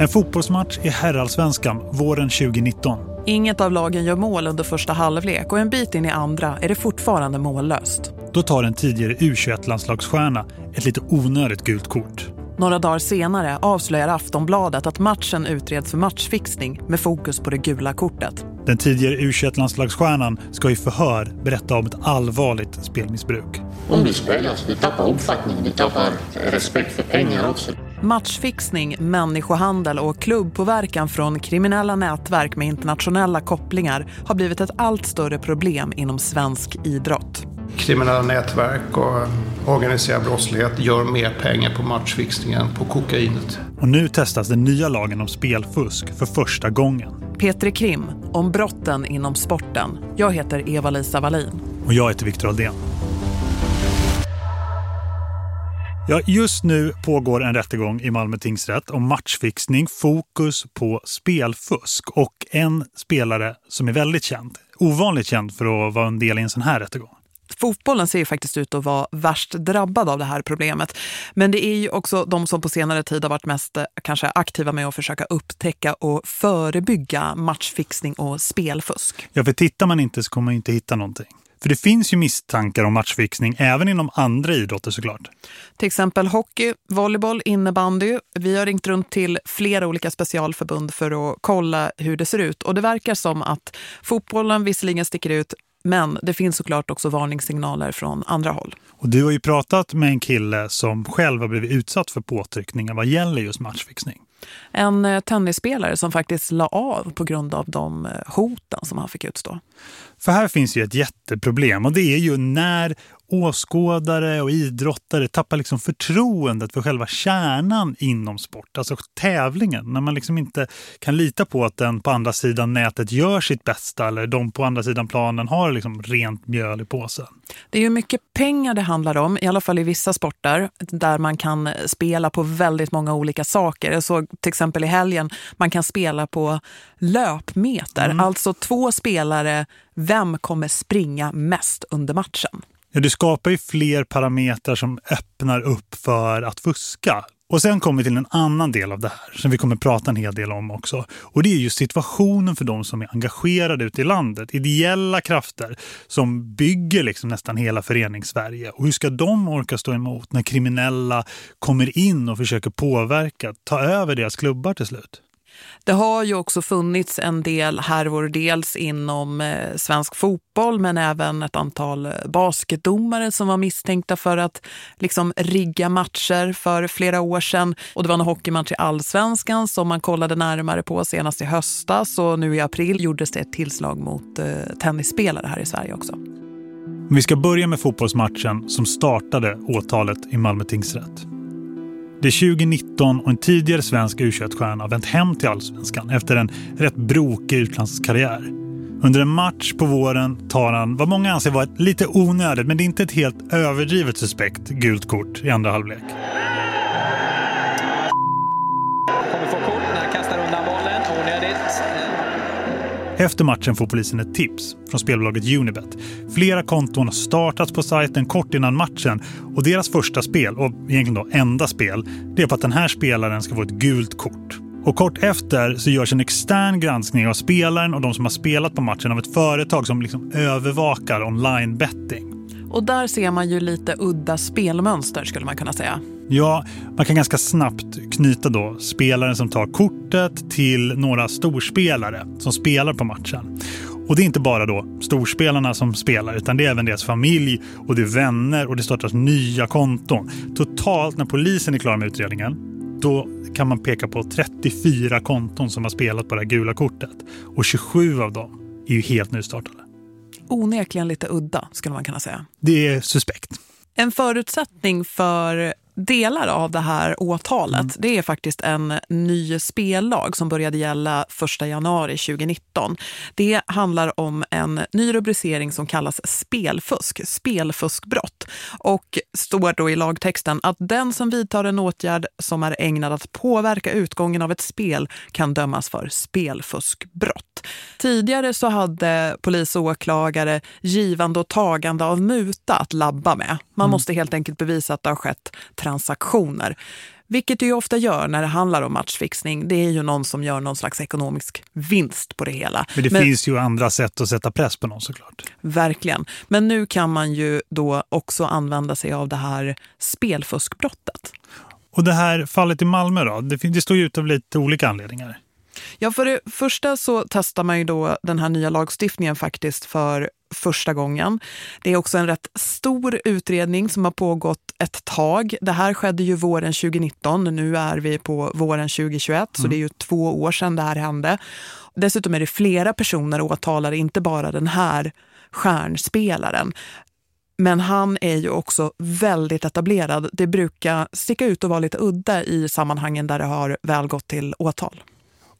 En fotbollsmatch i herrallsvenskan våren 2019. Inget av lagen gör mål under första halvlek och en bit in i andra är det fortfarande mållöst. Då tar en tidigare U21-landslagsstjärna ett lite onödigt gult kort. Några dagar senare avslöjar Aftonbladet att matchen utreds för matchfixning med fokus på det gula kortet. Den tidigare U21-landslagsstjärnan ska i förhör berätta om ett allvarligt spelmissbruk. Om du spelar så du tappar uppfattning, du tappar respekt för pengar också. Matchfixning, människohandel och klubbpåverkan från kriminella nätverk med internationella kopplingar har blivit ett allt större problem inom svensk idrott. Kriminella nätverk och organiserad brottslighet gör mer pengar på matchfixningen på kokainet. Och nu testas den nya lagen om spelfusk för första gången. Peter Krim om brotten inom sporten. Jag heter Eva-Lisa Wallin. Och jag heter Viktor Aldén. Ja, just nu pågår en rättegång i Malmö tingsrätt om matchfixning, fokus på spelfusk och en spelare som är väldigt känd, ovanligt känd för att vara en del i en sån här rättegång. Fotbollen ser ju faktiskt ut att vara värst drabbad av det här problemet. Men det är ju också de som på senare tid har varit mest eh, kanske aktiva med att försöka upptäcka och förebygga matchfixning och spelfusk. Ja, för tittar man inte så kommer man inte hitta någonting. För det finns ju misstankar om matchfixning även inom andra idrotter såklart. Till exempel hockey, volleyboll, innebandy. Vi har ringt runt till flera olika specialförbund för att kolla hur det ser ut. Och det verkar som att fotbollen visserligen sticker ut men det finns såklart också varningssignaler från andra håll. Och du har ju pratat med en kille som själv har blivit utsatt för påtryckningar vad gäller just matchfixning. En eh, tennisspelare som faktiskt la av på grund av de eh, hoten som han fick utstå. För här finns ju ett jätteproblem och det är ju när åskådare och idrottare tappar liksom förtroendet för själva kärnan inom sport, alltså tävlingen. När man liksom inte kan lita på att den på andra sidan nätet gör sitt bästa eller de på andra sidan planen har liksom rent mjöl i påsen. Det är ju mycket pengar det handlar om, i alla fall i vissa sporter där man kan spela på väldigt många olika saker. Jag såg till exempel i helgen, man kan spela på löpmeter. Mm. Alltså två spelare, vem kommer springa mest under matchen? Ja, du skapar ju fler parametrar som öppnar upp för att fuska. Och sen kommer vi till en annan del av det här som vi kommer prata en hel del om också. Och det är ju situationen för de som är engagerade ute i landet. Ideella krafter som bygger liksom nästan hela föreningssverige. Och hur ska de orka stå emot när kriminella kommer in och försöker påverka, ta över deras klubbar till slut? Det har ju också funnits en del härvor dels inom eh, svensk fotboll men även ett antal eh, basketdomare som var misstänkta för att liksom rigga matcher för flera år sedan. Och det var en hockeymatch i Allsvenskan som man kollade närmare på senast i höstas och nu i april gjordes det ett tillslag mot eh, tennisspelare här i Sverige också. Vi ska börja med fotbollsmatchen som startade åtalet i Malmö tingsrätt. Det är 2019 och en tidigare svensk u stjärna har vänt hem till Allsvenskan efter en rätt brokig utlandskarriär. Under en match på våren tar han vad många anser vara ett lite onödigt men det är inte ett helt överdrivet suspekt gult kort i andra halvlek. Efter matchen får polisen ett tips från spelbolaget Unibet. Flera konton har startats på sajten kort innan matchen och deras första spel, och egentligen då enda spel, det är på att den här spelaren ska få ett gult kort. Och kort efter så görs en extern granskning av spelaren och de som har spelat på matchen av ett företag som liksom övervakar online betting. Och där ser man ju lite udda spelmönster skulle man kunna säga. Ja, man kan ganska snabbt knyta då spelaren som tar kortet till några storspelare som spelar på matchen. Och det är inte bara då storspelarna som spelar utan det är även deras familj och det är vänner och det startas nya konton. Totalt när polisen är klar med utredningen då kan man peka på 34 konton som har spelat på det här gula kortet. Och 27 av dem är ju helt nystartade. Onekligen lite udda skulle man kunna säga. Det är suspekt. En förutsättning för delar av det här åtalet mm. det är faktiskt en ny spellag som började gälla 1 januari 2019. Det handlar om en ny rubricering som kallas spelfusk, spelfuskbrott. Och står då i lagtexten att den som vidtar en åtgärd som är ägnad att påverka utgången av ett spel kan dömas för spelfuskbrott. Tidigare så hade polis och åklagare givande och tagande av muta att labba med. Man mm. måste helt enkelt bevisa att det har skett transaktioner. Vilket det ju ofta gör när det handlar om matchfixning. Det är ju någon som gör någon slags ekonomisk vinst på det hela. Men det Men, finns ju andra sätt att sätta press på någon såklart. Verkligen. Men nu kan man ju då också använda sig av det här spelfuskbrottet. Och det här fallet i Malmö då? Det, det står ju ut av lite olika anledningar. Ja, för det första så testar man ju då den här nya lagstiftningen faktiskt för första gången. Det är också en rätt stor utredning som har pågått ett tag. Det här skedde ju våren 2019, nu är vi på våren 2021 mm. så det är ju två år sedan det här hände. Dessutom är det flera personer åtalade, inte bara den här stjärnspelaren. Men han är ju också väldigt etablerad. Det brukar sticka ut och vara lite udda i sammanhangen där det har väl gått till åtal.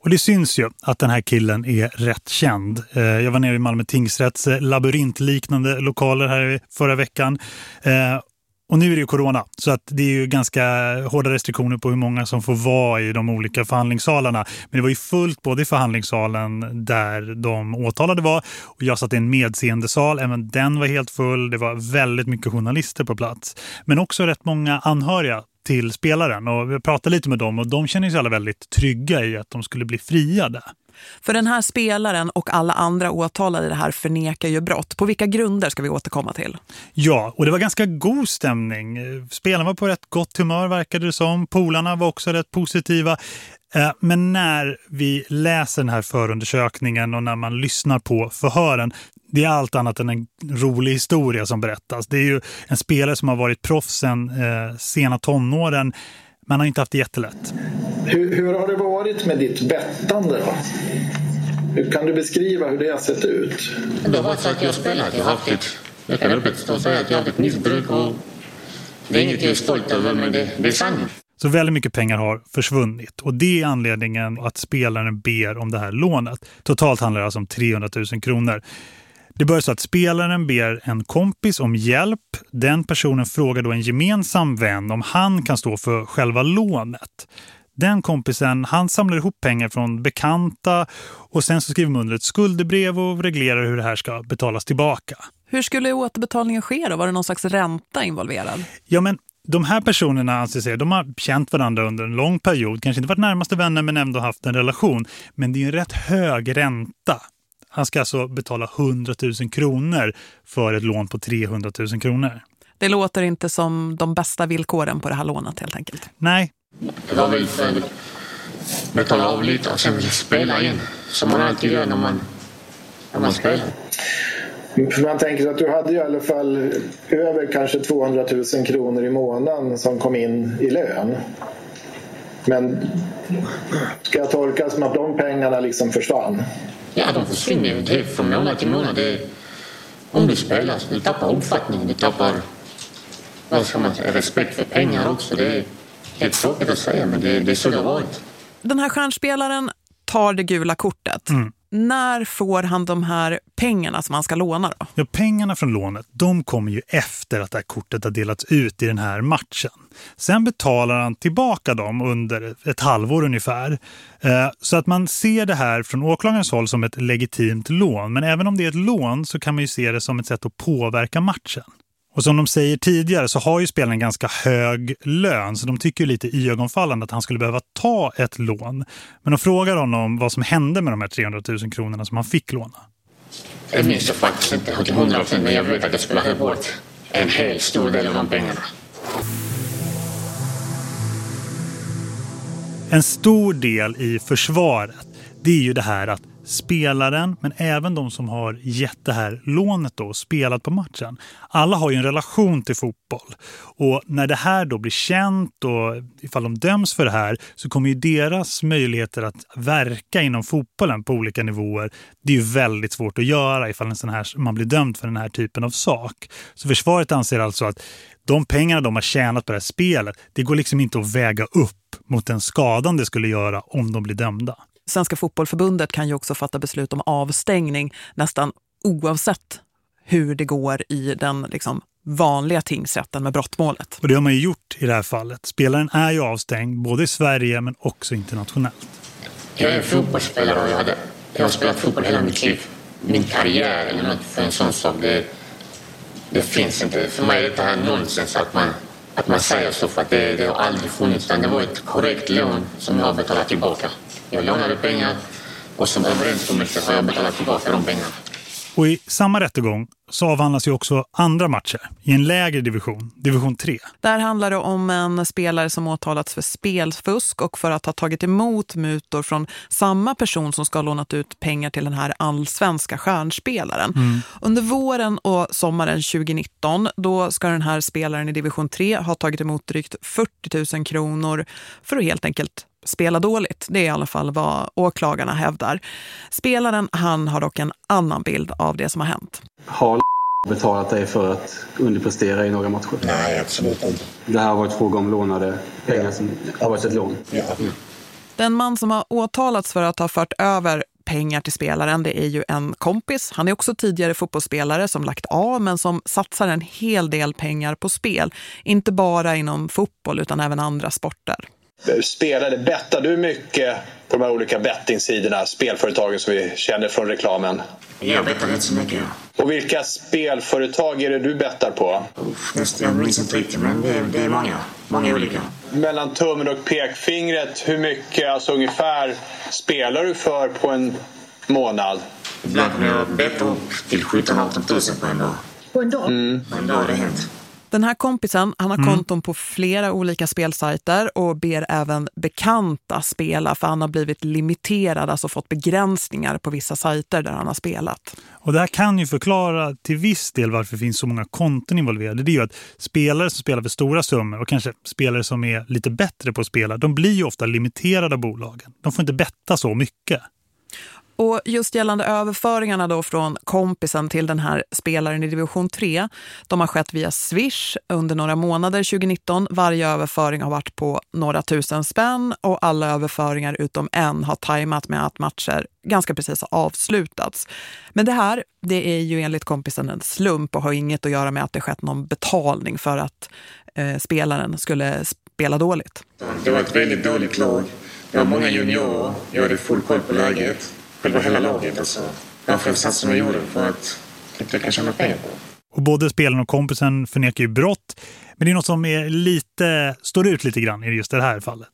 Och det syns ju att den här killen är rätt känd. Eh, jag var nere i Malmö tingsrätts eh, labyrintliknande lokaler här förra veckan. Eh, och nu är det ju corona så att det är ju ganska hårda restriktioner på hur många som får vara i de olika förhandlingssalarna. Men det var ju fullt både i förhandlingssalen där de åtalade var och jag satt i en medseende sal. Även den var helt full. Det var väldigt mycket journalister på plats. Men också rätt många anhöriga till spelaren och vi pratade lite med dem och de känner sig alla väldigt trygga i att de skulle bli friade. För den här spelaren och alla andra åtalade i det här förnekar ju brott. På vilka grunder ska vi återkomma till? Ja, och det var ganska god stämning. Spelarna var på rätt gott humör verkade det som. Polarna var också rätt positiva. Eh, men när vi läser den här förundersökningen och när man lyssnar på förhören det är allt annat än en rolig historia som berättas. Det är ju en spelare som har varit proffs sen eh, sena tonåren. Man har inte haft det jättelätt. Hur, hur har det varit med ditt bettande då? Hur kan du beskriva hur det har sett ut? Det har varit så att jag spelat. Jag har haft ett, jag kan öppet stå och säga att jag har haft ett missbruk och det är inget jag är stolt över men det, det är sanning. Så väldigt mycket pengar har försvunnit och det är anledningen att spelaren ber om det här lånet. Totalt handlar det alltså om 300 000 kronor. Det börjar så att spelaren ber en kompis om hjälp. Den personen frågar då en gemensam vän om han kan stå för själva lånet. Den kompisen, han samlar ihop pengar från bekanta och sen så skriver man under ett skuldebrev och reglerar hur det här ska betalas tillbaka. Hur skulle återbetalningen ske då? Var det någon slags ränta involverad? Ja men de här personerna anser sig, de har känt varandra under en lång period, kanske inte varit närmaste vänner men ändå haft en relation. Men det är en rätt hög ränta han ska alltså betala 100 000 kronor för ett lån på 300 000 kronor. Det låter inte som de bästa villkoren på det här lånet helt enkelt. Nej. Det var väl för betala av lite och sen spela in. Som man alltid gör när man, när man spelar. Man tänker att du hade i alla fall över kanske 200 000 kronor i månaden som kom in i lön. Men ska jag tolka som att de pengarna liksom försvann? Ja, de försvinner ju. Det är från månad till månad. Det är, om du spelar så du tappar omfattning. Du tappar vad ska man säga, respekt för pengar också. Det är helt tråkigt att säga, men det, det är så det har varit. Den här stjärnspelaren tar det gula kortet. Mm när får han de här pengarna som han ska låna då? Ja, pengarna från lånet, de kommer ju efter att det här kortet har delats ut i den här matchen. Sen betalar han tillbaka dem under ett halvår ungefär. Eh, så att man ser det här från åklagarens håll som ett legitimt lån. Men även om det är ett lån så kan man ju se det som ett sätt att påverka matchen. Och som de säger tidigare så har ju spelaren ganska hög lön så de tycker lite i ögonfallande att han skulle behöva ta ett lån. Men de frågar honom vad som hände med de här 300 000 kronorna som han fick låna. Det minns jag faktiskt inte till 100 procent men jag vet att jag skulle ha bort en hel stor del av de pengarna. En stor del i försvaret det är ju det här att spelaren men även de som har gett det här lånet då spelat på matchen. Alla har ju en relation till fotboll och när det här då blir känt och ifall de döms för det här så kommer ju deras möjligheter att verka inom fotbollen på olika nivåer det är ju väldigt svårt att göra ifall en sån här, man blir dömd för den här typen av sak. Så försvaret anser alltså att de pengarna de har tjänat på det här spelet det går liksom inte att väga upp mot den skadan det skulle göra om de blir dömda. Svenska fotbollförbundet kan ju också fatta beslut om avstängning nästan oavsett hur det går i den liksom, vanliga tingsrätten med brottmålet. Och det har man ju gjort i det här fallet. Spelaren är ju avstängd både i Sverige men också internationellt. Jag är fotbollsspelare och jag, hade, jag har spelat fotboll hela mitt liv. Min karriär eller något för en sån sak, det, det finns inte. För mig är det här nonsens att man att man säger så för att det, det har aldrig funnits. Det var ett korrekt lån som jag har betalat tillbaka. Jag lånade pengar och som överenskommelse har jag betalat tillbaka de pengarna. Och i samma rättegång så avhandlas ju också andra matcher i en lägre division, division 3. Där handlar det om en spelare som åtalats för spelfusk och för att ha tagit emot mutor från samma person som ska ha lånat ut pengar till den här allsvenska stjärnspelaren. Mm. Under våren och sommaren 2019 då ska den här spelaren i division 3 ha tagit emot drygt 40 000 kronor för att helt enkelt spela dåligt. Det är i alla fall vad åklagarna hävdar. Spelaren han har dock en annan bild av det som har hänt. Har betalat dig för att underprestera i några matcher? Nej, absolut inte. Det här har varit fråga om lånade pengar som har varit ett lån? Ja. Den man som har åtalats för att ha fört över pengar till spelaren, det är ju en kompis. Han är också tidigare fotbollsspelare som lagt av men som satsar en hel del pengar på spel. Inte bara inom fotboll utan även andra sporter spelade, bettar du mycket på de här olika bettingsidorna, spelföretagen som vi känner från reklamen? Jag bettar rätt så mycket. Och vilka spelföretag är det du bettar på? Uff, jag minns inte riktigt, men det är, det är många. Många olika. Mellan tummen och pekfingret, hur mycket, alltså ungefär, spelar du för på en månad? Ibland kan jag betta upp till 17-18 tusen på en dag. På en dag? Mm. På en dag har det hänt. Den här kompisen han har mm. konton på flera olika spelsajter och ber även bekanta spela för han har blivit limiterad, alltså fått begränsningar på vissa sajter där han har spelat. Och det här kan ju förklara till viss del varför det finns så många konton involverade. Det är ju att spelare som spelar för stora summor och kanske spelare som är lite bättre på att spela, de blir ju ofta limiterade av bolagen. De får inte betta så mycket. Och just gällande överföringarna då från kompisen till den här spelaren i division 3, de har skett via Swish under några månader 2019. Varje överföring har varit på några tusen spänn och alla överföringar utom en har tajmat med att matcher ganska precis har avslutats. Men det här, det är ju enligt kompisen en slump och har inget att göra med att det skett någon betalning för att eh, spelaren skulle spela dåligt. Det var ett väldigt dåligt lag. Det var många juniorer. Jag hade full koll på läget själva hela laget. Alltså, varför satsen jag gjorde för att jag kan tjäna pengar på. Och både spelaren och kompisen förnekar ju brott. Men det är något som är lite, står ut lite grann i just det här fallet.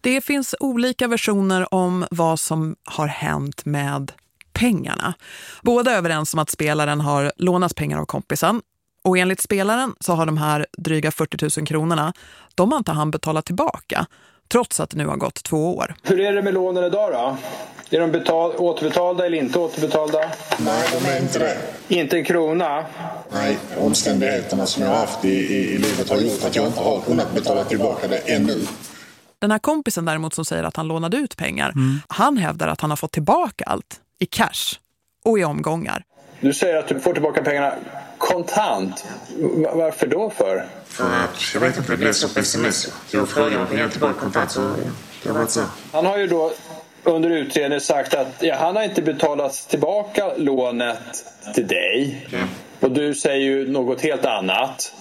Det finns olika versioner om vad som har hänt med pengarna. Båda är överens om att spelaren har lånat pengar av kompisen. Och enligt spelaren så har de här dryga 40 000 kronorna, de har inte han betalat tillbaka trots att det nu har gått två år. Hur är det med lånen idag då? Är de betal återbetalda eller inte återbetalda? Nej, de är inte det. Inte en krona? Nej, omständigheterna som jag har haft i, i, i livet har gjort att jag inte har kunnat betala tillbaka det ännu. Den här kompisen däremot som säger att han lånade ut pengar, mm. han hävdar att han har fått tillbaka allt i cash och i omgångar. Du säger att du får tillbaka pengarna kontant. Varför då för? För att jag vet inte, det blev så på sms. Jag frågade om jag tillbaka kontant så det var så. Han har ju då under utredningen sagt att ja, han har inte betalat tillbaka lånet till dig. Okay. Och du säger ju något helt annat.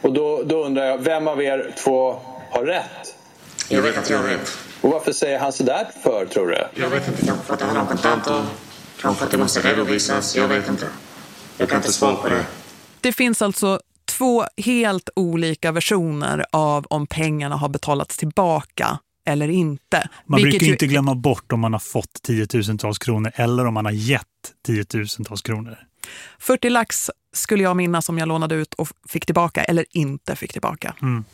Och då, då undrar jag, vem av er två har rätt? Jag vet att jag har rätt. Och varför säger han så där för, tror du? Jag vet inte, kanske för att det handlar om kontanter. Kanske för att det måste redovisas, jag vet inte. Jag kan inte svara på det. Det finns alltså två helt olika versioner av om pengarna har betalats tillbaka eller inte. Man Vilket brukar ju... inte glömma bort om man har fått tiotusentals kronor eller om man har gett tiotusentals kronor. 40 lax skulle jag minnas om jag lånade ut och fick tillbaka eller inte fick tillbaka. Mm.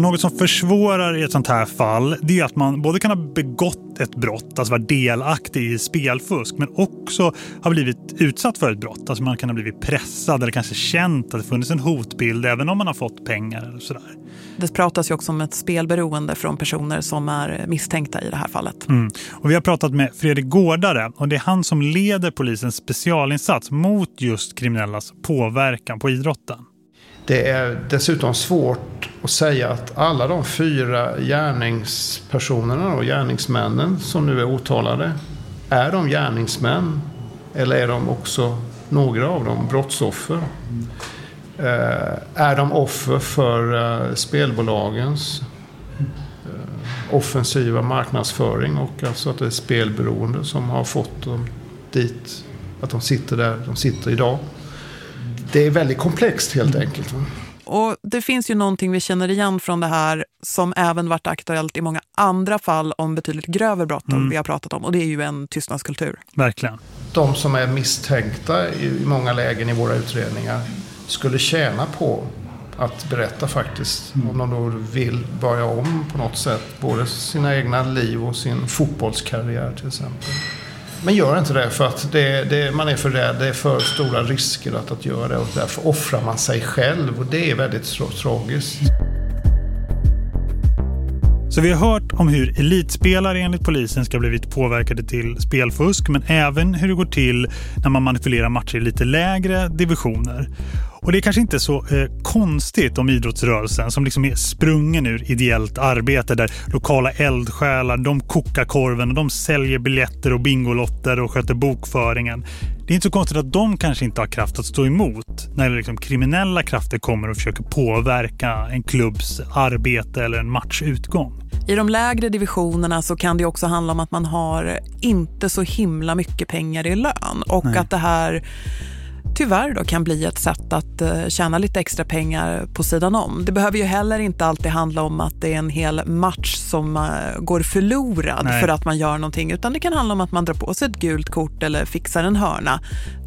Något som försvårar i ett sånt här fall det är att man både kan ha begått ett brott, alltså vara delaktig i spelfusk, men också ha blivit utsatt för ett brott. Alltså man kan ha blivit pressad eller kanske känt att det funnits en hotbild även om man har fått pengar eller sådär. Det pratas ju också om ett spelberoende från personer som är misstänkta i det här fallet. Mm. Och vi har pratat med Fredrik Gårdare och det är han som leder polisens specialinsats mot just kriminellas påverkan på idrotten. Det är dessutom svårt att säga att alla de fyra gärningspersonerna och gärningsmännen som nu är åtalade, är de gärningsmän eller är de också några av dem brottsoffer? Eh, är de offer för eh, spelbolagens eh, offensiva marknadsföring och alltså att det är spelberoende som har fått dem dit, att de sitter där de sitter idag? Det är väldigt komplext helt enkelt. Och det finns ju någonting vi känner igen från det här som även varit aktuellt i många andra fall om betydligt grövre brott mm. vi har pratat om. Och det är ju en tystnadskultur. Verkligen. De som är misstänkta i många lägen i våra utredningar skulle tjäna på att berätta faktiskt. Mm. Om de då vill börja om på något sätt. Både sina egna liv och sin fotbollskarriär till exempel. Men gör inte det för att det, det, man är för rädd. Det är för stora risker att, att göra det. Och därför offrar man sig själv. Och det är väldigt tragiskt. Så vi har hört om hur elitspelare enligt polisen ska blivit påverkade till spelfusk men även hur det går till när man manipulerar matcher i lite lägre divisioner. Och det är kanske inte så eh, konstigt om idrottsrörelsen som liksom är sprungen ur ideellt arbete där lokala eldsjälar, de kokar korven och de säljer biljetter och bingolotter och sköter bokföringen. Det är inte så konstigt att de kanske inte har kraft att stå emot när liksom kriminella krafter kommer och försöker påverka en klubbs arbete eller en matchutgång. I de lägre divisionerna så kan det också handla om att man har inte så himla mycket pengar i lön och Nej. att det här tyvärr då kan bli ett sätt att eh, tjäna lite extra pengar på sidan om. Det behöver ju heller inte alltid handla om att det är en hel match som eh, går förlorad Nej. för att man gör någonting utan det kan handla om att man drar på sig ett gult kort eller fixar en hörna.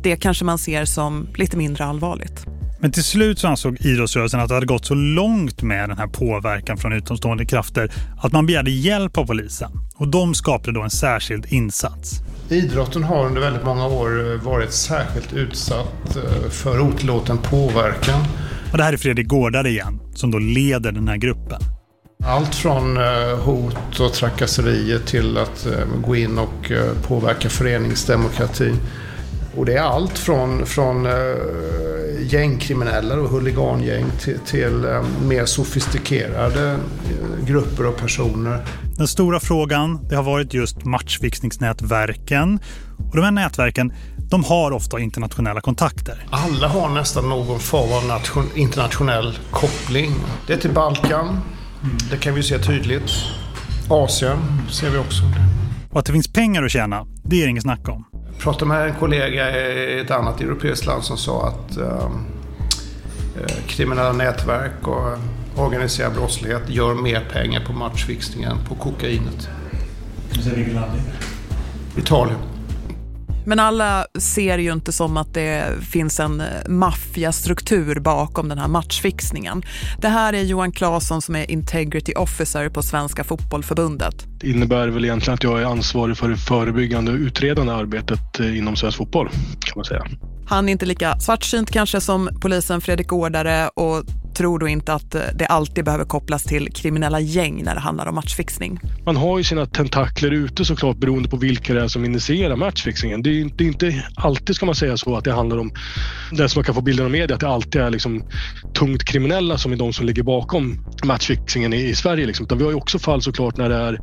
Det kanske man ser som lite mindre allvarligt. Men till slut så ansåg idrottsrörelsen att det hade gått så långt med den här påverkan från utomstående krafter att man begärde hjälp av polisen. Och de skapade då en särskild insats. Idrotten har under väldigt många år varit särskilt utsatt eh, för otillåten påverkan. Och det här är Fredrik Gårdare igen, som då leder den här gruppen. Allt från eh, hot och trakasserier till att eh, gå in och påverka föreningsdemokrati. Och det är allt från, från gängkriminella och huligangäng till, till mer sofistikerade grupper och personer. Den stora frågan det har varit just matchfixningsnätverken. Och de här nätverken de har ofta internationella kontakter. Alla har nästan någon form av internationell koppling. Det är till Balkan. Det kan vi se tydligt. Asien ser vi också. Och att det finns pengar att tjäna, det är inget snack om. Jag pratade med en kollega i ett annat europeiskt land som sa att uh, kriminella nätverk och organiserad brottslighet gör mer pengar på matchfixningen på kokainet. Vilket land Italien. Men alla ser ju inte som att det finns en eh, maffiastruktur bakom den här matchfixningen. Det här är Johan Claesson som är Integrity Officer på Svenska Fotbollförbundet. Det innebär väl egentligen att jag är ansvarig för det förebyggande och utredande arbetet eh, inom svensk fotboll kan man säga. Han är inte lika svartsynt kanske som polisen Fredrik Gårdare och tror då inte att eh, det alltid behöver kopplas till kriminella gäng när det handlar om matchfixning. Man har ju sina tentakler ute såklart beroende på vilka det är som initierar matchfixningen. Det är, det är inte alltid ska man säga så att det handlar om det som man kan få bilden av media att det alltid är liksom tungt kriminella som är de som ligger bakom matchfixningen i, i Sverige. Liksom. Utan vi har ju också fall såklart när det är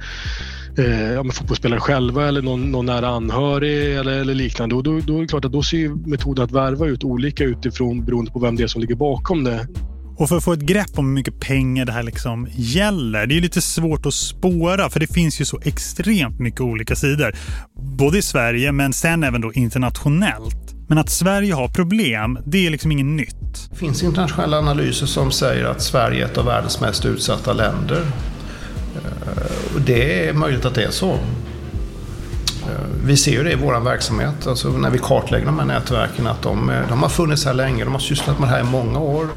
eh, fotbollsspelare själva eller någon, någon nära anhörig eller, eller liknande. Och då, då är det klart att då ser metoden att värva ut olika utifrån beroende på vem det är som ligger bakom det. Och för att få ett grepp om hur mycket pengar det här liksom gäller, det är lite svårt att spåra för det finns ju så extremt mycket olika sidor. Både i Sverige men sen även då internationellt. Men att Sverige har problem, det är liksom inget nytt. Det finns internationella analyser som säger att Sverige är ett av världens mest utsatta länder. Eh, det är möjligt att det är så. Eh, vi ser ju det i vår verksamhet, alltså när vi kartlägger de här nätverken, att de, eh, de har funnits här länge, de har sysslat med det här i många år.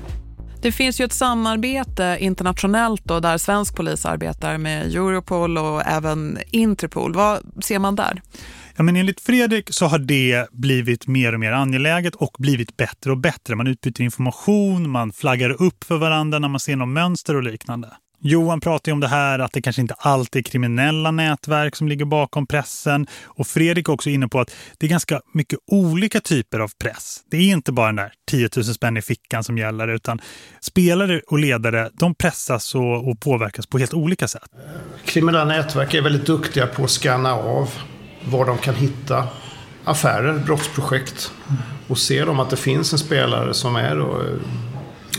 Det finns ju ett samarbete internationellt då, där svensk polis arbetar med Europol och även Interpol. Vad ser man där? Ja, men enligt Fredrik så har det blivit mer och mer angeläget och blivit bättre och bättre. Man utbyter information, man flaggar upp för varandra när man ser något mönster och liknande. Johan pratar ju om det här att det kanske inte alltid är kriminella nätverk som ligger bakom pressen. Och Fredrik är också inne på att det är ganska mycket olika typer av press. Det är inte bara den där 10 000 spänn i fickan som gäller utan spelare och ledare de pressas och, och påverkas på helt olika sätt. Kriminella nätverk är väldigt duktiga på att scanna av var de kan hitta affärer, brottsprojekt. Och ser de att det finns en spelare som är eh,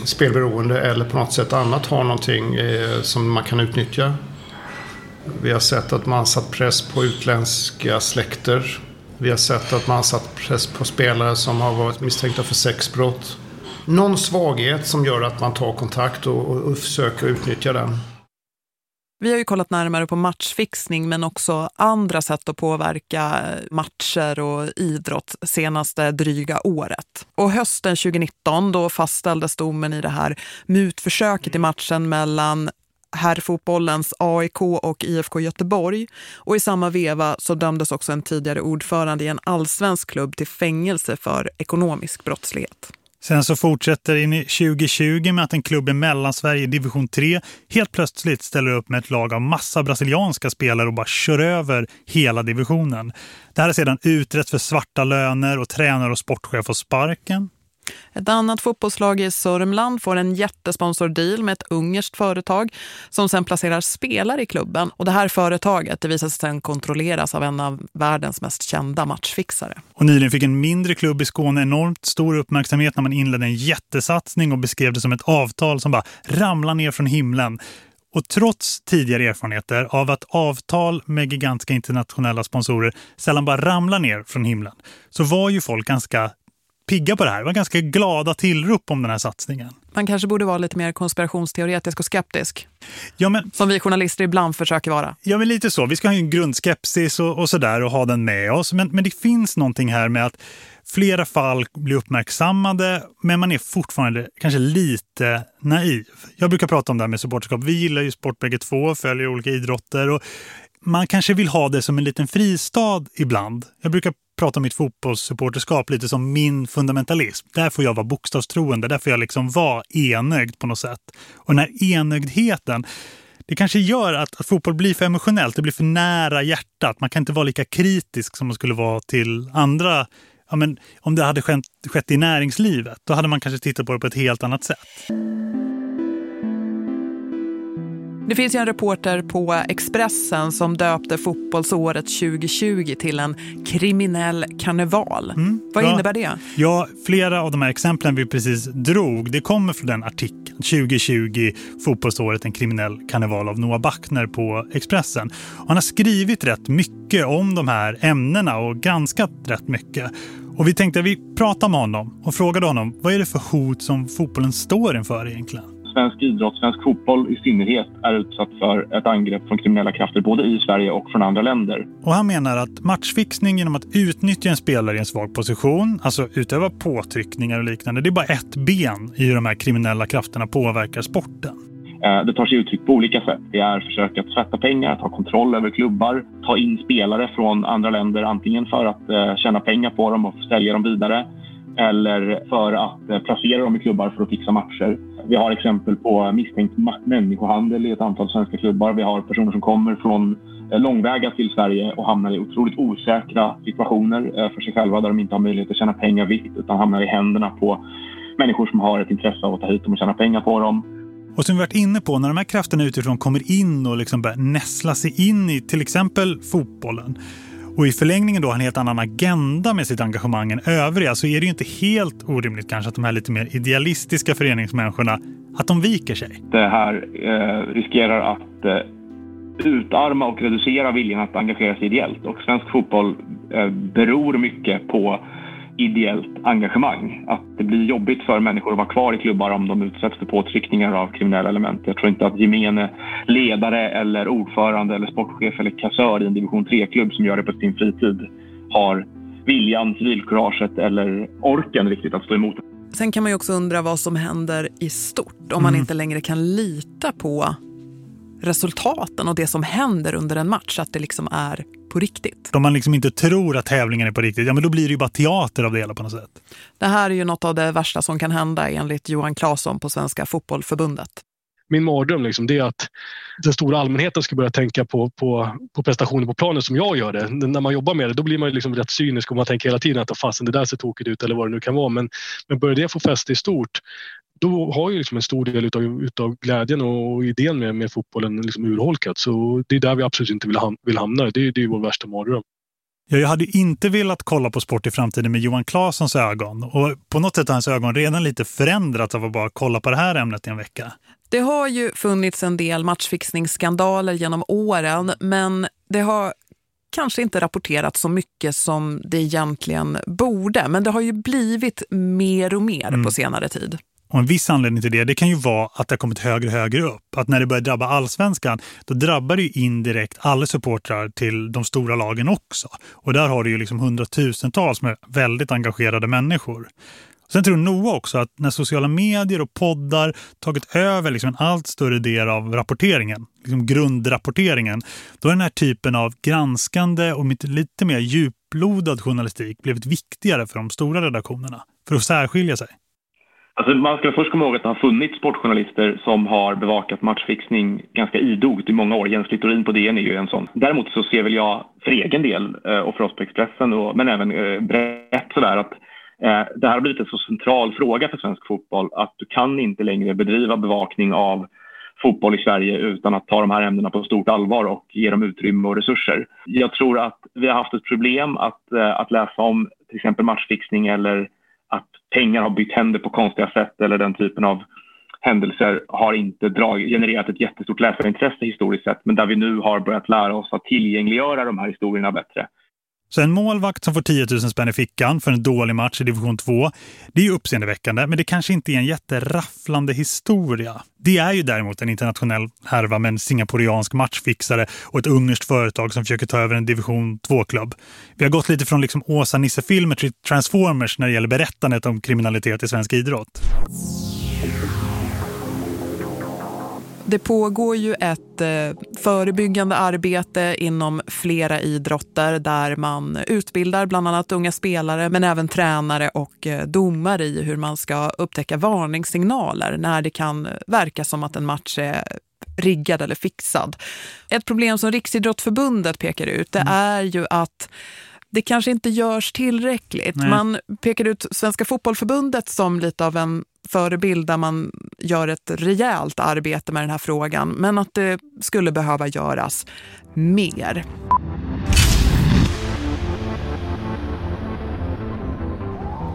spelberoende eller på något sätt annat har någonting eh, som man kan utnyttja. Vi har sett att man satt press på utländska släkter. Vi har sett att man satt press på spelare som har varit misstänkta för sexbrott. någon svaghet som gör att man tar kontakt och, och, och försöker utnyttja den. Vi har ju kollat närmare på matchfixning men också andra sätt att påverka matcher och idrott senaste dryga året. Och hösten 2019 då fastställdes domen i det här mutförsöket i matchen mellan herrfotbollens AIK och IFK Göteborg. Och i samma veva så dömdes också en tidigare ordförande i en allsvensk klubb till fängelse för ekonomisk brottslighet. Sen så fortsätter in i 2020 med att en klubb i Mellansverige i division 3 helt plötsligt ställer upp med ett lag av massa brasilianska spelare och bara kör över hela divisionen. Det här är sedan utrett för svarta löner och tränare och sportchef och sparken. Ett annat fotbollslag i Sörmland får en jättesponsordeal med ett ungerskt företag som sen placerar spelare i klubben. Och det här företaget det visar sig sen kontrolleras av en av världens mest kända matchfixare. Och nyligen fick en mindre klubb i Skåne enormt stor uppmärksamhet när man inledde en jättesatsning och beskrev det som ett avtal som bara ramlar ner från himlen. Och trots tidigare erfarenheter av att avtal med gigantiska internationella sponsorer sällan bara ramlar ner från himlen så var ju folk ganska pigga på det här. Det var ganska glada tillrop om den här satsningen. Man kanske borde vara lite mer konspirationsteoretisk och skeptisk. Ja, men, Som vi journalister ibland försöker vara. Ja, men lite så. Vi ska ha en grundskepsis och, och sådär och ha den med oss. Men, men det finns någonting här med att flera fall blir uppmärksammade men man är fortfarande kanske lite naiv. Jag brukar prata om det här med supporterskap. Vi gillar ju sport bägge två, följer olika idrotter och man kanske vill ha det som en liten fristad ibland. Jag brukar prata om mitt fotbollssupporterskap lite som min fundamentalism. Där får jag vara bokstavstroende, där får jag liksom vara enögd på något sätt. Och den här enögdheten, det kanske gör att, att fotboll blir för emotionellt, det blir för nära hjärtat. Man kan inte vara lika kritisk som man skulle vara till andra Ja, men om det hade skett, skett i näringslivet, då hade man kanske tittat på det på ett helt annat sätt. Det finns ju en reporter på Expressen som döpte fotbollsåret 2020 till en kriminell karneval. Mm, Vad ja, innebär det? Ja, flera av de här exemplen vi precis drog, det kommer från den artikeln. 2020, fotbollsåret, en kriminell karneval av Noah Backner på Expressen. Och han har skrivit rätt mycket om de här ämnena och granskat rätt mycket. Och vi tänkte att vi pratar med honom och frågade honom, vad är det för hot som fotbollen står inför egentligen? Svensk idrott, svensk fotboll i synnerhet är utsatt för ett angrepp från kriminella krafter både i Sverige och från andra länder. Och han menar att matchfixning genom att utnyttja en spelare i en svag position, alltså utöva påtryckningar och liknande, det är bara ett ben i hur de här kriminella krafterna påverkar sporten. Eh, det tar sig uttryck på olika sätt. Det är försök att tvätta pengar, ta kontroll över klubbar, ta in spelare från andra länder antingen för att eh, tjäna pengar på dem och sälja dem vidare eller för att eh, placera dem i klubbar för att fixa matcher. Vi har exempel på misstänkt människohandel i ett antal svenska klubbar. Vi har personer som kommer från eh, långväga till Sverige och hamnar i otroligt osäkra situationer eh, för sig själva där de inte har möjlighet att tjäna pengar vitt utan hamnar i händerna på människor som har ett intresse av att ta hit dem och tjäna pengar på dem. Och som vi varit inne på, när de här krafterna utifrån kommer in och liksom börjar näsla sig in i till exempel fotbollen och i förlängningen då har en helt annan agenda med sitt engagemang än övriga så är det ju inte helt orimligt kanske att de här lite mer idealistiska föreningsmänniskorna att de viker sig. Det här eh, riskerar att eh, utarma och reducera viljan att engagera sig ideellt och svensk fotboll eh, beror mycket på ideellt engagemang. Att det blir jobbigt för människor att vara kvar i klubbar om de utsätts för påtryckningar av kriminella element. Jag tror inte att gemene ledare eller ordförande eller sportchef eller kassör i en division 3-klubb som gör det på sin fritid har viljan, civilkuraget eller orken riktigt att stå emot. Sen kan man ju också undra vad som händer i stort om man mm. inte längre kan lita på resultaten och det som händer under en match, att det liksom är på riktigt. Om man liksom inte tror att tävlingen är på riktigt, ja men då blir det ju bara teater av det hela på något sätt. Det här är ju något av det värsta som kan hända enligt Johan Claesson på Svenska fotbollförbundet. Min mardröm liksom, det är att den stora allmänheten ska börja tänka på, på, på prestationer på planen som jag gör det. När man jobbar med det, då blir man liksom rätt cynisk och man tänker hela tiden att fasen det där ser tokigt ut eller vad det nu kan vara. Men, men börjar det få fäste i stort, då har ju liksom en stor del utav, utav glädjen och idén med, med fotbollen liksom urholkats. Så det är där vi absolut inte vill, ham vill hamna. Det, det är vår värsta mardröm. Ja, jag hade inte velat kolla på sport i framtiden med Johan Claessons ögon. Och på något sätt har hans ögon redan lite förändrats av att bara kolla på det här ämnet i en vecka. Det har ju funnits en del matchfixningsskandaler genom åren, men det har kanske inte rapporterat så mycket som det egentligen borde. Men det har ju blivit mer och mer mm. på senare tid. Och en viss anledning till det, det kan ju vara att det har kommit högre och högre upp. Att när det börjar drabba allsvenskan, då drabbar det ju indirekt alla supportrar till de stora lagen också. Och där har du ju liksom hundratusentals med väldigt engagerade människor. Sen tror Noah också att när sociala medier och poddar tagit över liksom en allt större del av rapporteringen, liksom grundrapporteringen, då är den här typen av granskande och lite mer djuplodad journalistik blivit viktigare för de stora redaktionerna för att särskilja sig. Alltså man ska först komma ihåg att det har funnits sportjournalister som har bevakat matchfixning ganska idogt i många år. Jens Littorin på DN är ju en sån. Däremot så ser väl jag för egen del eh, och för oss på Expressen, och, men även eh, brett sådär att eh, det här har blivit en så central fråga för svensk fotboll att du kan inte längre bedriva bevakning av fotboll i Sverige utan att ta de här ämnena på stort allvar och ge dem utrymme och resurser. Jag tror att vi har haft ett problem att, att läsa om till exempel matchfixning eller att pengar har bytt händer på konstiga sätt eller den typen av händelser har inte drag, genererat ett jättestort läsarintresse historiskt sett men där vi nu har börjat lära oss att tillgängliggöra de här historierna bättre. Så en målvakt som får 10 000 spänn i fickan för en dålig match i division 2, det är ju uppseendeväckande, men det kanske inte är en jätterafflande historia. Det är ju däremot en internationell härva med en singaporiansk matchfixare och ett ungerskt företag som försöker ta över en division 2-klubb. Vi har gått lite från liksom Åsa Nisse-filmer till Transformers när det gäller berättandet om kriminalitet i svensk idrott. Det pågår ju ett eh, förebyggande arbete inom flera idrotter där man utbildar bland annat unga spelare men även tränare och eh, domare i hur man ska upptäcka varningssignaler när det kan verka som att en match är riggad eller fixad. Ett problem som Riksidrottförbundet pekar ut det mm. är ju att det kanske inte görs tillräckligt. Nej. Man pekar ut Svenska fotbollförbundet som lite av en förebild där man gör ett rejält arbete med den här frågan. Men att det skulle behöva göras mer.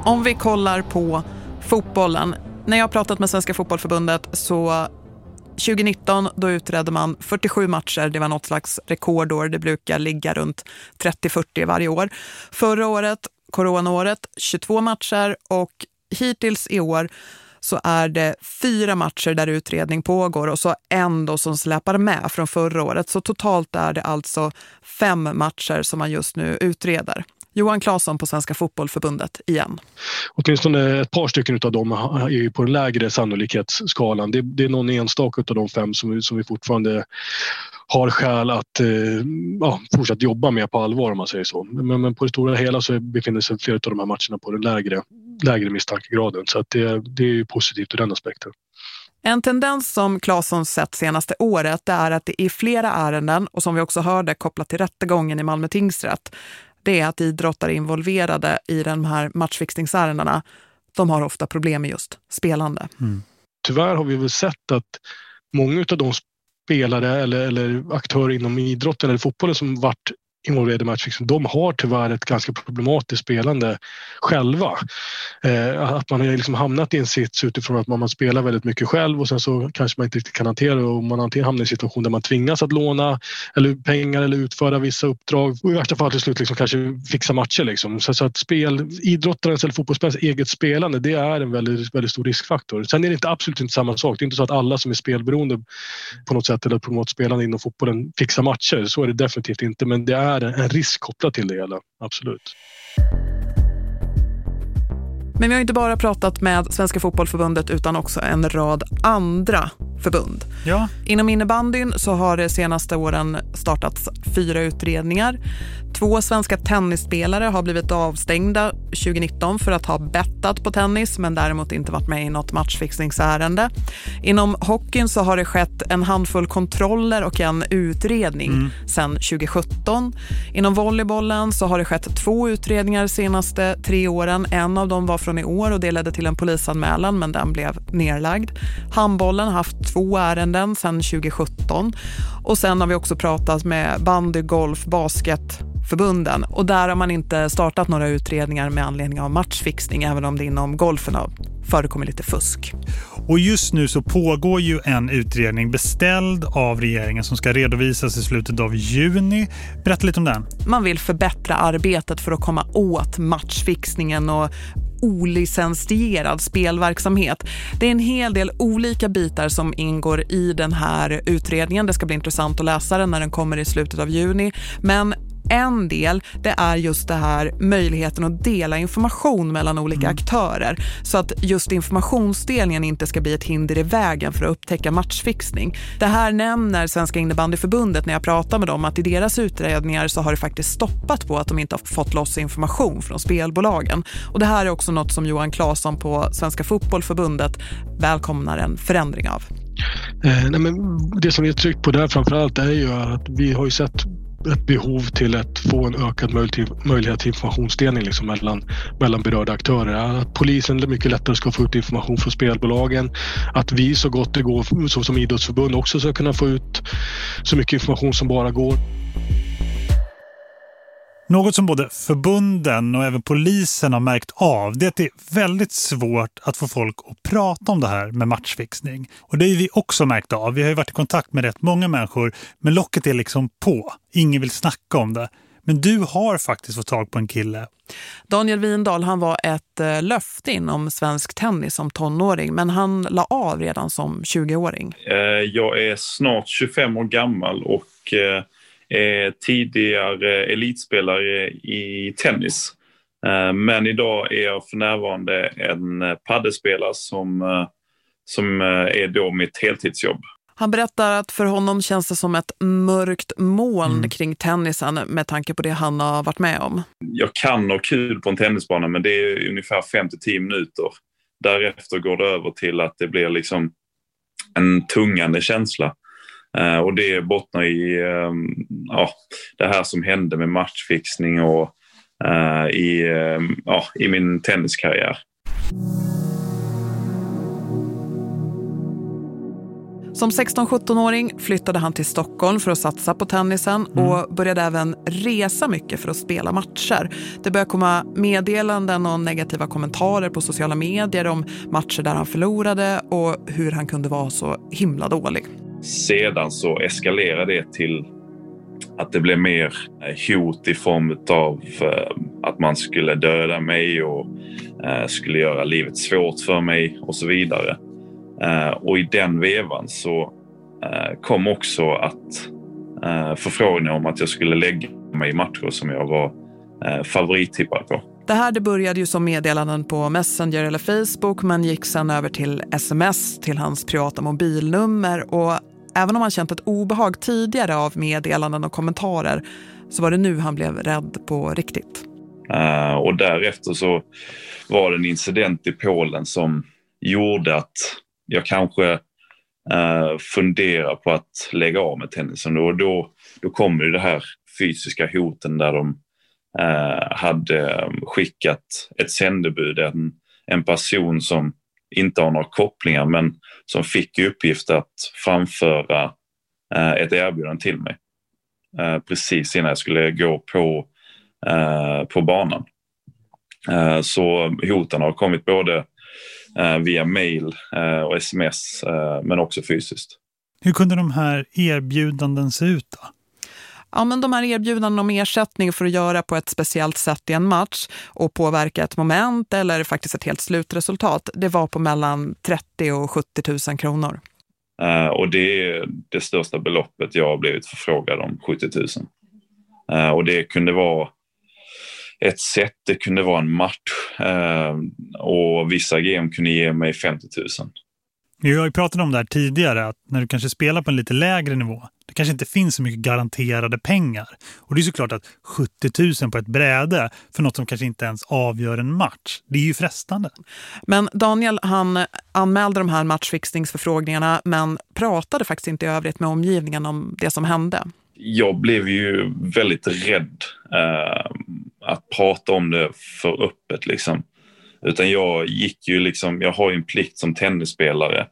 Om vi kollar på fotbollen. När jag har pratat med Svenska fotbollförbundet så 2019 då utredde man 47 matcher, det var något slags rekordår, det brukar ligga runt 30-40 varje år. Förra året, coronaåret, 22 matcher och hittills i år så är det fyra matcher där utredning pågår och så en då som släpar med från förra året. Så totalt är det alltså fem matcher som man just nu utreder. Johan Claesson på Svenska fotbollförbundet igen. Åtminstone ett par stycken av dem är på den lägre sannolikhetsskalan. Det, det är någon enstaka av de fem som, som vi fortfarande har skäl att eh, ja, fortsätta jobba med på allvar om man säger så. Men, men på det stora hela så befinner sig flera av de här matcherna på den lägre, lägre misstankegraden så att det, det är positivt ur den aspekten. En tendens som Claesson sett senaste året är att det i flera ärenden, och som vi också hörde kopplat till rättegången i Malmö tingsrätt, det är att idrottare involverade i de här matchfixningsärendena, de har ofta problem med just spelande. Mm. Tyvärr har vi väl sett att många av de spelare eller, eller aktörer inom idrotten eller fotbollen som varit involverade i matchfixning, liksom, de har tyvärr ett ganska problematiskt spelande själva. Eh, att man har liksom hamnat i en sits utifrån att man, man spelar väldigt mycket själv och sen så kanske man inte riktigt kan hantera det och man antingen hamnar i en situation där man tvingas att låna eller pengar eller utföra vissa uppdrag och i värsta fall till slut liksom kanske fixa matcher. Liksom. Så, så, att spel, idrottarens eller fotbollsspelarens eget spelande det är en väldigt, väldigt stor riskfaktor. Sen är det inte, absolut inte samma sak. Det är inte så att alla som är spelberoende på något sätt eller på något spelande inom fotbollen fixar matcher. Så är det definitivt inte men det är är en risk kopplat till det hela, absolut. Men vi har inte bara pratat med Svenska fotbollförbundet utan också en rad andra förbund. Ja. Inom innebandyn så har det senaste åren startats fyra utredningar. Två svenska tennisspelare har blivit avstängda 2019 för att ha bettat på tennis men däremot inte varit med i något matchfixningsärende. Inom hockeyn så har det skett en handfull kontroller och en utredning mm. sedan 2017. Inom volleybollen så har det skett två utredningar de senaste tre åren. En av dem var från i år och det ledde till en polisanmälan men den blev nerlagd. Handbollen har haft två ärenden sedan 2017 och sen har vi också pratat med bandy, golf, basket förbunden. Och där har man inte startat några utredningar med anledning av matchfixning även om det inom golfen har förekommer lite fusk. Och just nu så pågår ju en utredning beställd av regeringen som ska redovisas i slutet av juni. Berätta lite om den. Man vill förbättra arbetet för att komma åt matchfixningen och olicensierad spelverksamhet. Det är en hel del olika bitar som ingår i den här utredningen. Det ska bli intressant att läsa den när den kommer i slutet av juni. Men en del det är just det här möjligheten att dela information mellan olika mm. aktörer så att just informationsdelningen inte ska bli ett hinder i vägen för att upptäcka matchfixning. Det här nämner Svenska innebandyförbundet när jag pratar med dem att i deras utredningar så har det faktiskt stoppat på att de inte har fått loss information från spelbolagen. Och det här är också något som Johan Claesson på Svenska fotbollförbundet välkomnar en förändring av. Eh, nej men det som vi har tryckt på där framförallt är ju att vi har ju sett ett behov till att få en ökad möjlighet till informationsdelning liksom mellan, mellan berörda aktörer. Att polisen mycket lättare ska få ut information från spelbolagen. Att vi så gott det går som, som idrottsförbund också ska kunna få ut så mycket information som bara går. Något som både förbunden och även polisen har märkt av det är att det är väldigt svårt att få folk att prata om det här med matchfixning. Och det är vi också märkt av. Vi har ju varit i kontakt med rätt många människor men locket är liksom på. Ingen vill snacka om det. Men du har faktiskt fått tag på en kille. Daniel Windahl han var ett eh, löfte inom svensk tennis som tonåring men han la av redan som 20-åring. Eh, jag är snart 25 år gammal och eh, tidigare elitspelare i tennis. Eh, men idag är jag för närvarande en som, eh, som eh, är då mitt heltidsjobb. Han berättar att för honom känns det som ett mörkt moln mm. kring tennisen med tanke på det han har varit med om. Jag kan ha kul på en tennisbana men det är ungefär 5-10 minuter. Därefter går det över till att det blir liksom en tungande känsla. Eh, och det bottnar i ehm, ja, det här som hände med matchfixning och uh, i, ehm, ja, i min tenniskarriär. Som 16-17-åring flyttade han till Stockholm för att satsa på tennisen mm. och började även resa mycket för att spela matcher. Det började komma meddelanden och negativa kommentarer på sociala medier om matcher där han förlorade och hur han kunde vara så himla dålig. Sedan så eskalerade det till att det blev mer eh, hot i form av eh, att man skulle döda mig och eh, skulle göra livet svårt för mig och så vidare. Och i den vevan så kom också att förfrågningar om att jag skulle lägga mig i matcher som jag var favorittippad på. Det här det började ju som meddelanden på Messenger eller Facebook men gick sen över till sms till hans privata mobilnummer och även om han känt ett obehag tidigare av meddelanden och kommentarer så var det nu han blev rädd på riktigt. Uh, och därefter så var det en incident i Polen som gjorde att jag kanske uh, funderar på att lägga av med tennisen. Och då, då kommer det här fysiska hoten där de Eh, hade eh, skickat ett sändebud, en, en person som inte har några kopplingar men som fick i uppgift att framföra eh, ett erbjudande till mig eh, precis innan jag skulle gå på, eh, på banan. Eh, så hoten har kommit både via mail och sms men också fysiskt. Hur kunde de här erbjudanden se ut då? Ja, men de här erbjudanden om ersättning för att göra på ett speciellt sätt i en match och påverka ett moment eller faktiskt ett helt slutresultat, det var på mellan 30 och 70 000 kronor. Uh, och det är det största beloppet jag har blivit förfrågad om, 70 000. Uh, och det kunde vara ett sätt, det kunde vara en match uh, och vissa GM kunde ge mig 50 000. Vi har ju pratat om det här tidigare, att när du kanske spelar på en lite lägre nivå, kanske inte finns så mycket garanterade pengar. Och det är såklart att 70 000 på ett bräde för något som kanske inte ens avgör en match, det är ju frestande. Men Daniel, han anmälde de här matchfixningsförfrågningarna men pratade faktiskt inte i övrigt med omgivningen om det som hände. Jag blev ju väldigt rädd eh, att prata om det för öppet liksom. Utan jag gick ju liksom, jag har ju en plikt som tennisspelare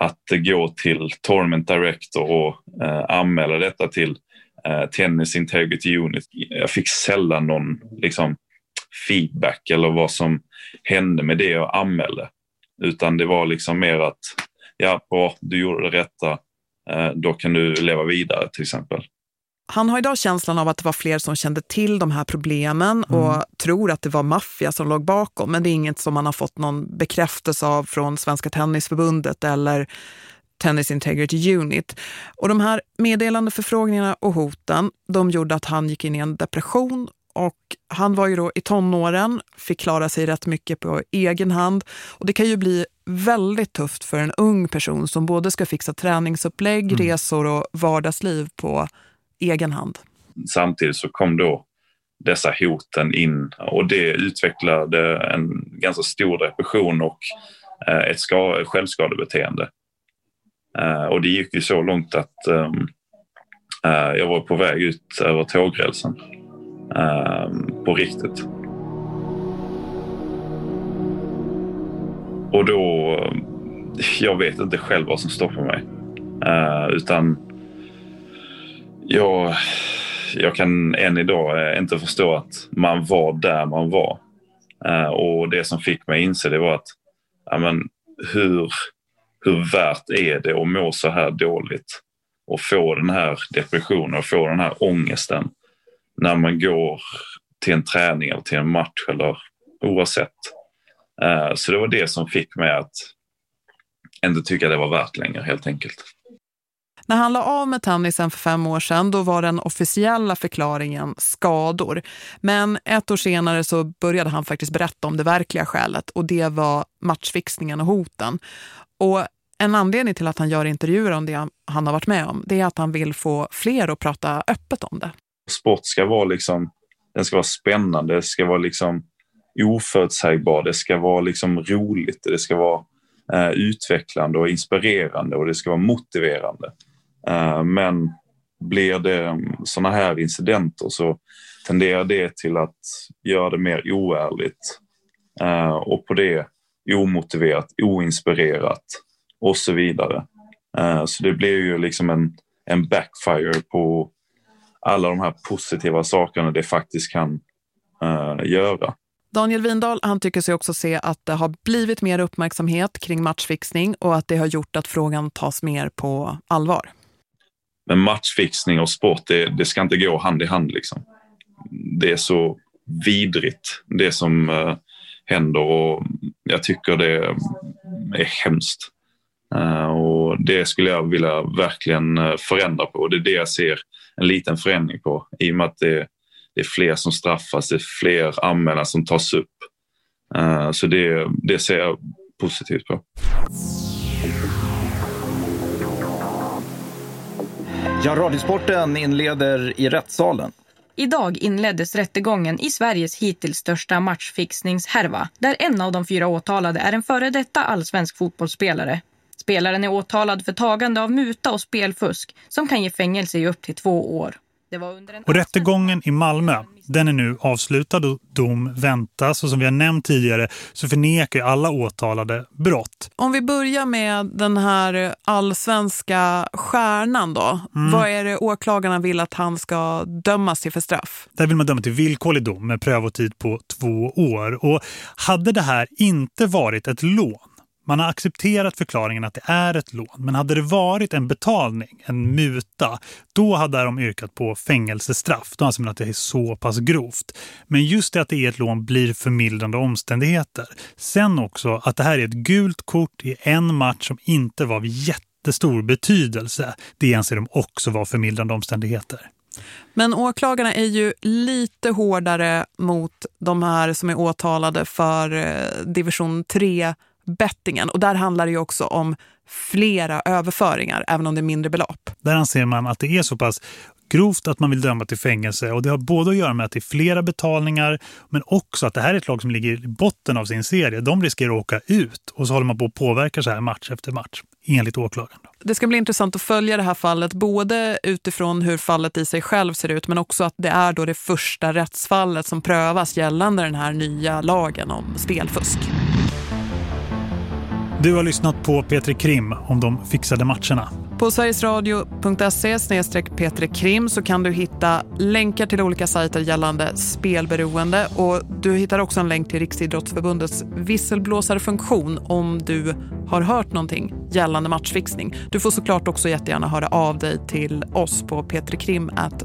att gå till Tournament Director och eh, anmäla detta till eh, Tennis Integrity Unit. Jag fick sällan någon liksom, feedback eller vad som hände med det jag anmälde. Utan det var liksom mer att, ja bra, du gjorde det rätta, eh, då kan du leva vidare till exempel. Han har idag känslan av att det var fler som kände till de här problemen och mm. tror att det var maffia som låg bakom. Men det är inget som man har fått någon bekräftelse av från Svenska Tennisförbundet eller Tennis Integrity Unit. Och de här meddelande förfrågningarna och hoten, de gjorde att han gick in i en depression och han var ju då i tonåren, fick klara sig rätt mycket på egen hand. Och det kan ju bli väldigt tufft för en ung person som både ska fixa träningsupplägg, mm. resor och vardagsliv på egen hand. Samtidigt så kom då dessa hoten in och det utvecklade en ganska stor depression och eh, ett självskadebeteende. Eh, och det gick ju så långt att ehm, eh, jag var på väg ut över tågrälsen ehm, på riktigt. Och då, jag vet inte själv vad som stoppar mig. Utan jag, jag kan än idag eh, inte förstå att man var där man var. Eh, och det som fick mig att inse det var att ja, men, hur hur värt är det att må så här dåligt och få den här depressionen och få den här ångesten när man går till en träning eller till en match eller oavsett. Eh, så det var det som fick mig att inte tycka det var värt längre helt enkelt. När han la av med tennisen för fem år sedan då var den officiella förklaringen skador. Men ett år senare så började han faktiskt berätta om det verkliga skälet och det var matchfixningen och hoten. Och en anledning till att han gör intervjuer om det han har varit med om det är att han vill få fler att prata öppet om det. Sport ska vara liksom, den ska vara spännande, det ska vara liksom oförutsägbar, det ska vara liksom roligt, det ska vara eh, utvecklande och inspirerande och det ska vara motiverande. Eh, men blir det sådana här incidenter så tenderar det till att göra det mer oärligt eh, och på det omotiverat, oinspirerat och så vidare. Eh, så det blir ju liksom en, en backfire på alla de här positiva sakerna det faktiskt kan göra. Daniel Windahl han tycker sig också se att det har blivit mer uppmärksamhet kring matchfixning och att det har gjort att frågan tas mer på allvar. Men matchfixning och sport, det, det ska inte gå hand i hand. Liksom. Det är så vidrigt det som uh, händer och jag tycker det är hemskt. Uh, och det skulle jag vilja verkligen uh, förändra på. Det är det jag ser en liten förändring på i och med att det, det är fler som straffas, det är fler anmälningar som tas upp. Uh, så det, det ser jag positivt på. Ja, Radiosporten inleder i rättssalen. Idag inleddes rättegången i Sveriges hittills största matchfixningshärva där en av de fyra åtalade är en före detta allsvensk fotbollsspelare. Spelaren är åtalad för tagande av muta och spelfusk som kan ge fängelse i upp till två år. Och rättegången i Malmö, den är nu avslutad och dom väntas. Och som vi har nämnt tidigare så förnekar alla åtalade brott. Om vi börjar med den här allsvenska stjärnan då. Mm. Vad är det åklagarna vill att han ska dömas till för straff? Där vill man döma till villkorlig dom med prövotid på två år. Och hade det här inte varit ett lån man har accepterat förklaringen att det är ett lån. Men hade det varit en betalning, en muta, då hade de yrkat på fängelsestraff. Då anser man att det är så pass grovt. Men just det att det är ett lån blir förmildrande omständigheter. Sen också att det här är ett gult kort i en match som inte var av jättestor betydelse. Det anser de också var förmildrande omständigheter. Men åklagarna är ju lite hårdare mot de här som är åtalade för eh, division 3 bettingen. Och där handlar det ju också om flera överföringar, även om det är mindre belopp. Där anser man att det är så pass grovt att man vill döma till fängelse. Och det har både att göra med att det är flera betalningar men också att det här är ett lag som ligger i botten av sin serie. De riskerar att åka ut och så håller man på att påverka så här match efter match enligt åklagaren. Det ska bli intressant att följa det här fallet både utifrån hur fallet i sig själv ser ut men också att det är då det första rättsfallet som prövas gällande den här nya lagen om spelfusk. Du har lyssnat på Petri Krim om de fixade matcherna. På sverigesradio.se Krim så kan du hitta länkar till olika sajter gällande spelberoende. Och du hittar också en länk till Riksidrottsförbundets visselblåsarfunktion om du har hört någonting gällande matchfixning. Du får såklart också jättegärna höra av dig till oss på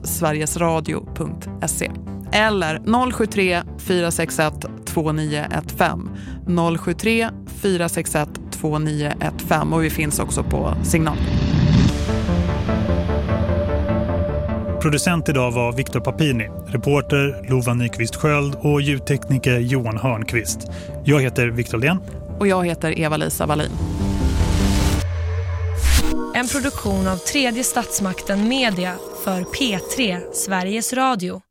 sverigesradio.se eller 073 461 2915 073 461 2915 och vi finns också på signal. Producent idag var Viktor Papini, reporter Lova Nyqvist Sköld och ljudtekniker Johan Hörnqvist. Jag heter Viktor Len. Och jag heter Eva-Lisa Wallin. En produktion av tredje statsmakten Media för P3 Sveriges Radio.